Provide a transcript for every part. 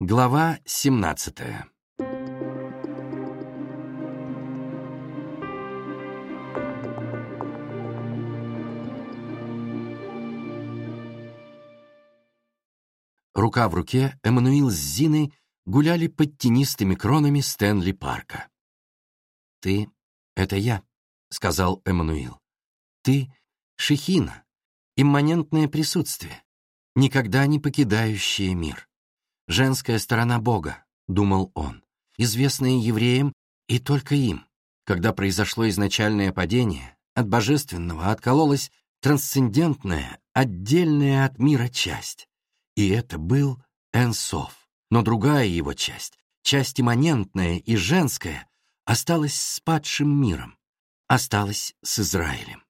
Глава 17 Рука в руке Эммануил с Зиной гуляли под тенистыми кронами Стэнли Парка. «Ты — это я», — сказал Эммануил. «Ты — Шехина, имманентное присутствие, никогда не покидающее мир. Женская сторона Бога, думал он, известная евреям и только им. Когда произошло изначальное падение, от божественного откололась трансцендентная, отдельная от мира часть. И это был Энсов. Но другая его часть, часть имманентная и женская, осталась с падшим миром, осталась с Израилем.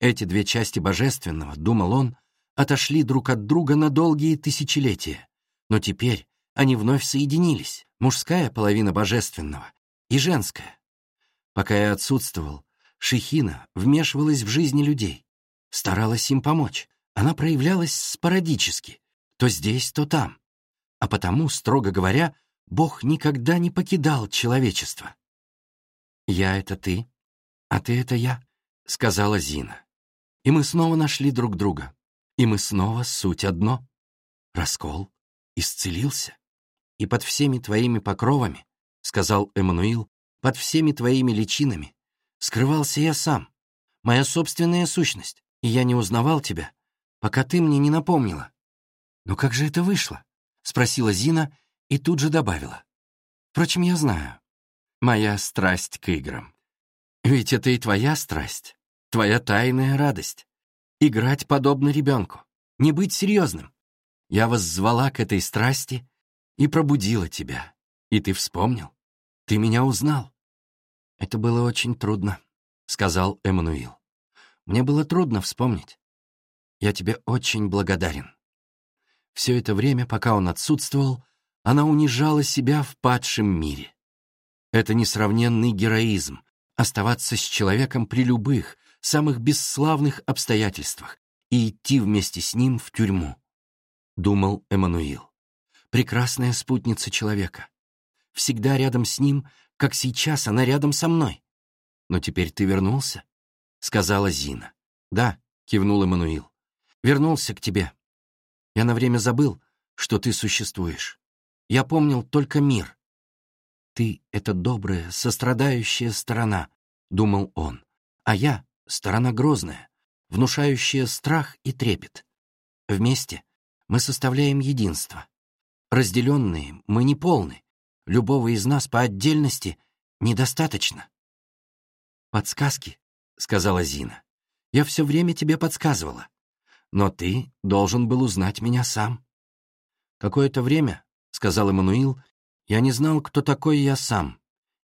Эти две части божественного, думал он, отошли друг от друга на долгие тысячелетия, но теперь они вновь соединились, мужская половина божественного и женская. Пока я отсутствовал, Шихина вмешивалась в жизни людей, старалась им помочь. Она проявлялась спорадически, то здесь, то там. А потому, строго говоря, Бог никогда не покидал человечество. «Я — это ты, а ты — это я», — сказала Зина. И мы снова нашли друг друга, и мы снова суть одно. Раскол исцелился. И под всеми твоими покровами, — сказал Эммануил, — под всеми твоими личинами скрывался я сам, моя собственная сущность, и я не узнавал тебя, пока ты мне не напомнила. «Но как же это вышло?» — спросила Зина и тут же добавила. «Впрочем, я знаю. Моя страсть к играм. Ведь это и твоя страсть, твоя тайная радость. Играть подобно ребенку, не быть серьезным, я вас звала к этой страсти и пробудила тебя. И ты вспомнил. Ты меня узнал. Это было очень трудно, — сказал Эммануил. Мне было трудно вспомнить. Я тебе очень благодарен. Все это время, пока он отсутствовал, она унижала себя в падшем мире. Это несравненный героизм — оставаться с человеком при любых, самых бесславных обстоятельствах и идти вместе с ним в тюрьму. — думал Эммануил. «Прекрасная спутница человека. Всегда рядом с ним, как сейчас она рядом со мной. Но теперь ты вернулся?» — сказала Зина. «Да», — кивнул Эммануил. «Вернулся к тебе. Я на время забыл, что ты существуешь. Я помнил только мир. Ты — это добрая, сострадающая сторона», — думал он. «А я — сторона грозная, внушающая страх и трепет. Вместе мы составляем единство. Разделенные мы не полны. Любого из нас по отдельности недостаточно. «Подсказки», — сказала Зина. «Я все время тебе подсказывала. Но ты должен был узнать меня сам». «Какое-то время», — сказал Эммануил, — «я не знал, кто такой я сам,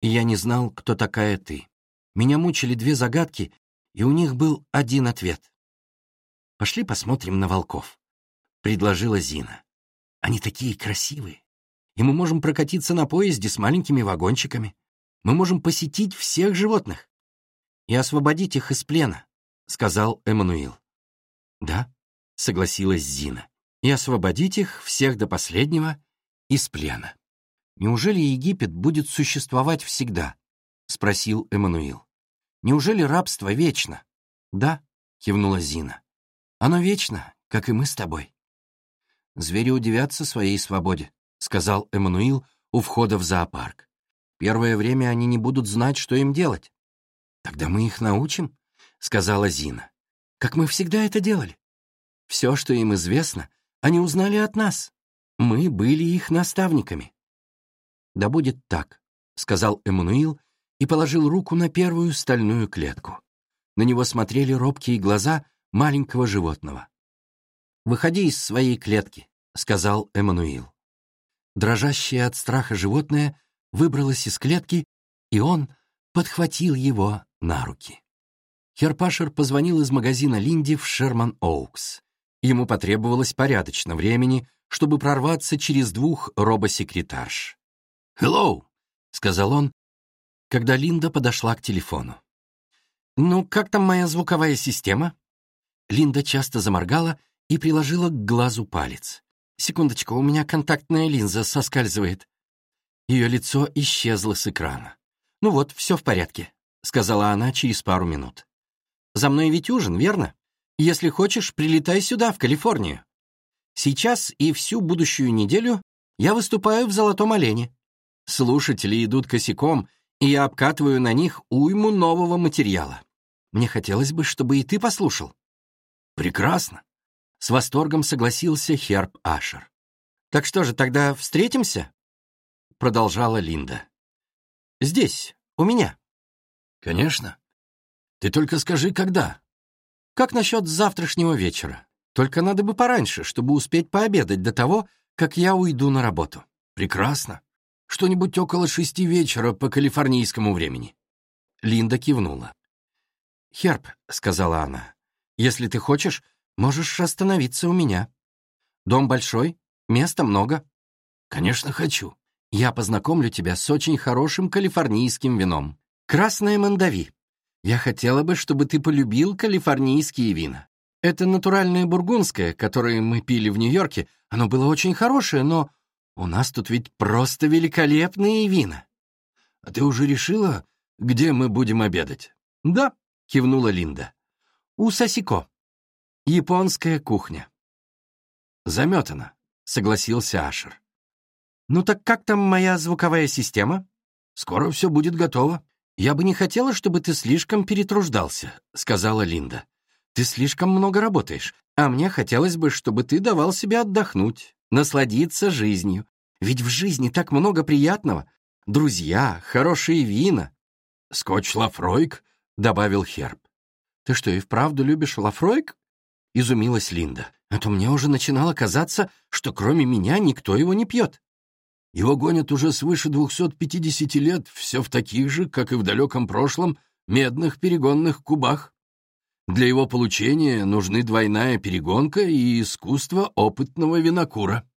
и я не знал, кто такая ты. Меня мучили две загадки, и у них был один ответ. Пошли посмотрим на волков» предложила Зина. «Они такие красивые. И мы можем прокатиться на поезде с маленькими вагончиками. Мы можем посетить всех животных и освободить их из плена», — сказал Эммануил. «Да», — согласилась Зина, «и освободить их всех до последнего из плена». «Неужели Египет будет существовать всегда?» — спросил Эммануил. «Неужели рабство вечно?» «Да», — кивнула Зина. «Оно вечно, как и мы с тобой». «Звери удивятся своей свободе», — сказал Эммануил у входа в зоопарк. «Первое время они не будут знать, что им делать». «Тогда мы их научим», — сказала Зина. «Как мы всегда это делали. Все, что им известно, они узнали от нас. Мы были их наставниками». «Да будет так», — сказал Эммануил и положил руку на первую стальную клетку. На него смотрели робкие глаза маленького животного. «Выходи из своей клетки», — сказал Эммануил. Дрожащее от страха животное выбралось из клетки, и он подхватил его на руки. Херпашер позвонил из магазина Линди в Шерман-Оукс. Ему потребовалось порядочно времени, чтобы прорваться через двух робосекретарш. «Хеллоу!» — сказал он, когда Линда подошла к телефону. «Ну, как там моя звуковая система?» Линда часто заморгала и приложила к глазу палец. Секундочку, у меня контактная линза соскальзывает. Ее лицо исчезло с экрана. «Ну вот, все в порядке», — сказала она через пару минут. «За мной ведь ужин, верно? Если хочешь, прилетай сюда, в Калифорнию. Сейчас и всю будущую неделю я выступаю в «Золотом олене». Слушатели идут косяком, и я обкатываю на них уйму нового материала. Мне хотелось бы, чтобы и ты послушал». «Прекрасно», — с восторгом согласился Херб Ашер. «Так что же, тогда встретимся?» Продолжала Линда. «Здесь, у меня». «Конечно. Ты только скажи, когда». «Как насчет завтрашнего вечера? Только надо бы пораньше, чтобы успеть пообедать до того, как я уйду на работу». «Прекрасно. Что-нибудь около шести вечера по калифорнийскому времени». Линда кивнула. «Херб», — сказала она, — «если ты хочешь, можешь остановиться у меня. Дом большой, места много». «Конечно, хочу. Я познакомлю тебя с очень хорошим калифорнийским вином. Красное мандави. Я хотела бы, чтобы ты полюбил калифорнийские вина. Это натуральное бургундское, которое мы пили в Нью-Йорке. Оно было очень хорошее, но у нас тут ведь просто великолепные вина. А ты уже решила, где мы будем обедать? Да, кивнула Линда. У Сосико. Японская кухня. Заметано, согласился Ашер. Ну так как там моя звуковая система? Скоро все будет готово. Я бы не хотела, чтобы ты слишком перетруждался, сказала Линда. Ты слишком много работаешь, а мне хотелось бы, чтобы ты давал себе отдохнуть насладиться жизнью. Ведь в жизни так много приятного. Друзья, хорошие вина. «Скотч Лафройк», — добавил Херб. «Ты что, и вправду любишь Лафройк?» — изумилась Линда. «А то мне уже начинало казаться, что кроме меня никто его не пьет». «Его гонят уже свыше 250 лет, все в таких же, как и в далеком прошлом, медных перегонных кубах. Для его получения нужны двойная перегонка и искусство опытного винокура».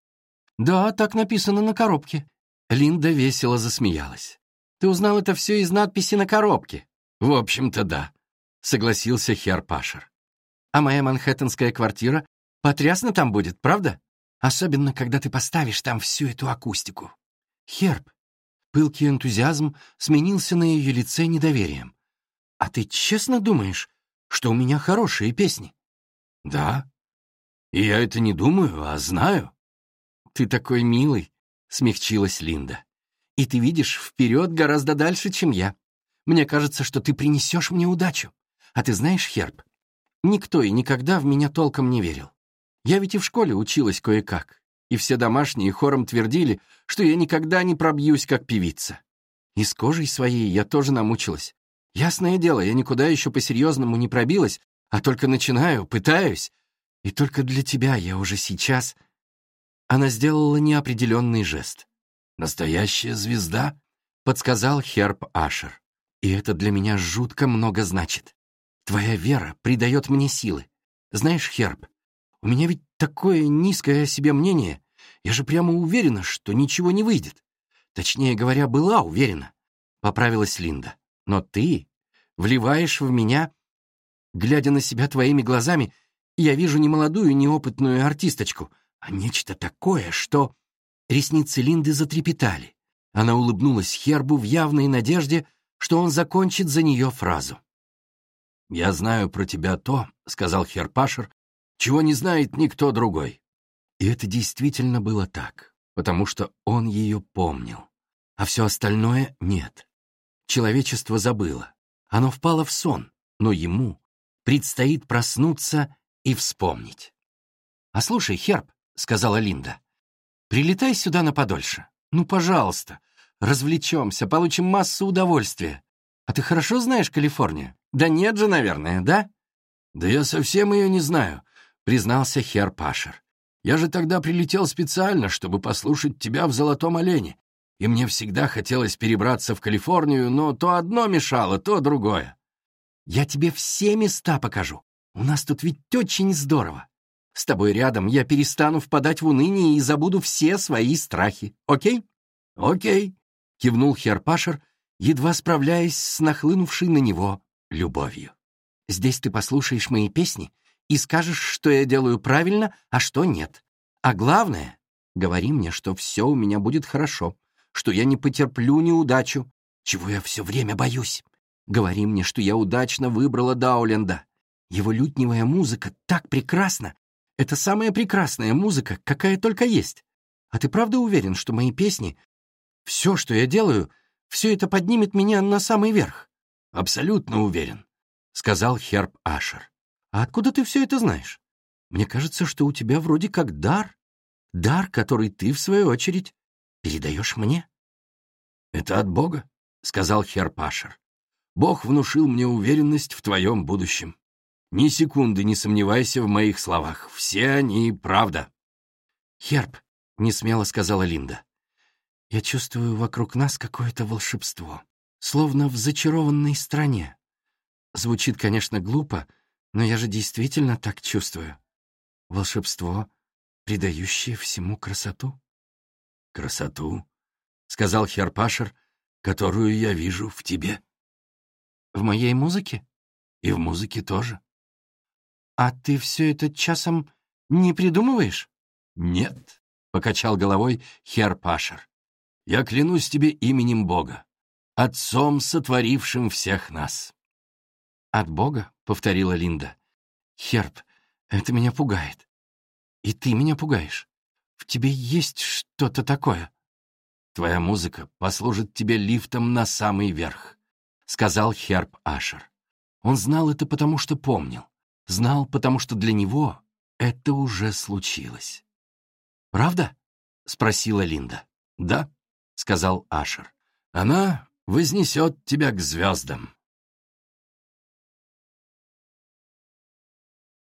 «Да, так написано на коробке». Линда весело засмеялась. «Ты узнал это все из надписи на коробке?» «В общем-то, да», — согласился Хер Пашер. «А моя манхэттенская квартира потрясно там будет, правда? Особенно, когда ты поставишь там всю эту акустику». «Херб», пылкий энтузиазм сменился на ее лице недоверием. «А ты честно думаешь, что у меня хорошие песни. Да. И я это не думаю, а знаю. Ты такой милый, смягчилась Линда. И ты видишь вперед гораздо дальше, чем я. Мне кажется, что ты принесешь мне удачу. А ты знаешь, Херб, никто и никогда в меня толком не верил. Я ведь и в школе училась кое-как, и все домашние хором твердили, что я никогда не пробьюсь как певица. И с кожей своей я тоже намучилась. Ясное дело, я никуда еще по-серьезному не пробилась, а только начинаю, пытаюсь. И только для тебя я уже сейчас...» Она сделала неопределенный жест. «Настоящая звезда?» — подсказал Херб Ашер. «И это для меня жутко много значит. Твоя вера придает мне силы. Знаешь, Херб, у меня ведь такое низкое о себе мнение. Я же прямо уверена, что ничего не выйдет. Точнее говоря, была уверена», — поправилась Линда. Но ты вливаешь в меня, глядя на себя твоими глазами, я вижу не молодую, неопытную артисточку, а нечто такое, что... Ресницы Линды затрепетали. Она улыбнулась Хербу в явной надежде, что он закончит за нее фразу. «Я знаю про тебя то», — сказал Херпашер, «чего не знает никто другой». И это действительно было так, потому что он ее помнил, а все остальное — нет. Человечество забыло. Оно впало в сон, но ему предстоит проснуться и вспомнить. «А слушай, Херб», — сказала Линда, — «прилетай сюда на подольше. Ну, пожалуйста, развлечемся, получим массу удовольствия. А ты хорошо знаешь Калифорнию? Да нет же, наверное, да?» «Да я совсем ее не знаю», — признался Хер Пашер. «Я же тогда прилетел специально, чтобы послушать тебя в «Золотом олене» и мне всегда хотелось перебраться в Калифорнию, но то одно мешало, то другое. Я тебе все места покажу. У нас тут ведь очень здорово. С тобой рядом я перестану впадать в уныние и забуду все свои страхи. Окей? Окей, кивнул Херпашер, едва справляясь с нахлынувшей на него любовью. Здесь ты послушаешь мои песни и скажешь, что я делаю правильно, а что нет. А главное, говори мне, что все у меня будет хорошо, что я не потерплю неудачу, чего я все время боюсь. Говори мне, что я удачно выбрала Дауленда. Его лютневая музыка так прекрасна. Это самая прекрасная музыка, какая только есть. А ты правда уверен, что мои песни, все, что я делаю, все это поднимет меня на самый верх? Абсолютно уверен, — сказал Херб Ашер. А откуда ты все это знаешь? Мне кажется, что у тебя вроде как дар. Дар, который ты, в свою очередь, передаешь мне. Это от Бога, — сказал Херб Ашер. Бог внушил мне уверенность в твоем будущем. Ни секунды не сомневайся в моих словах. Все они правда. Херб, — несмело сказала Линда. «Я чувствую вокруг нас какое-то волшебство, словно в зачарованной стране. Звучит, конечно, глупо, но я же действительно так чувствую. Волшебство, придающее всему красоту». «Красоту», — сказал Херпашер, — «которую я вижу в тебе». «В моей музыке?» «И в музыке тоже». «А ты все это часом не придумываешь?» «Нет», покачал головой Хер Пашер. «Я клянусь тебе именем Бога, Отцом, сотворившим всех нас». «От Бога?» — повторила Линда. «Херб, это меня пугает. И ты меня пугаешь. В тебе есть что-то такое». «Твоя музыка послужит тебе лифтом на самый верх», — сказал Херб Ашер. Он знал это потому, что помнил. Знал, потому что для него это уже случилось. «Правда?» — спросила Линда. «Да», — сказал Ашер. «Она вознесет тебя к звездам».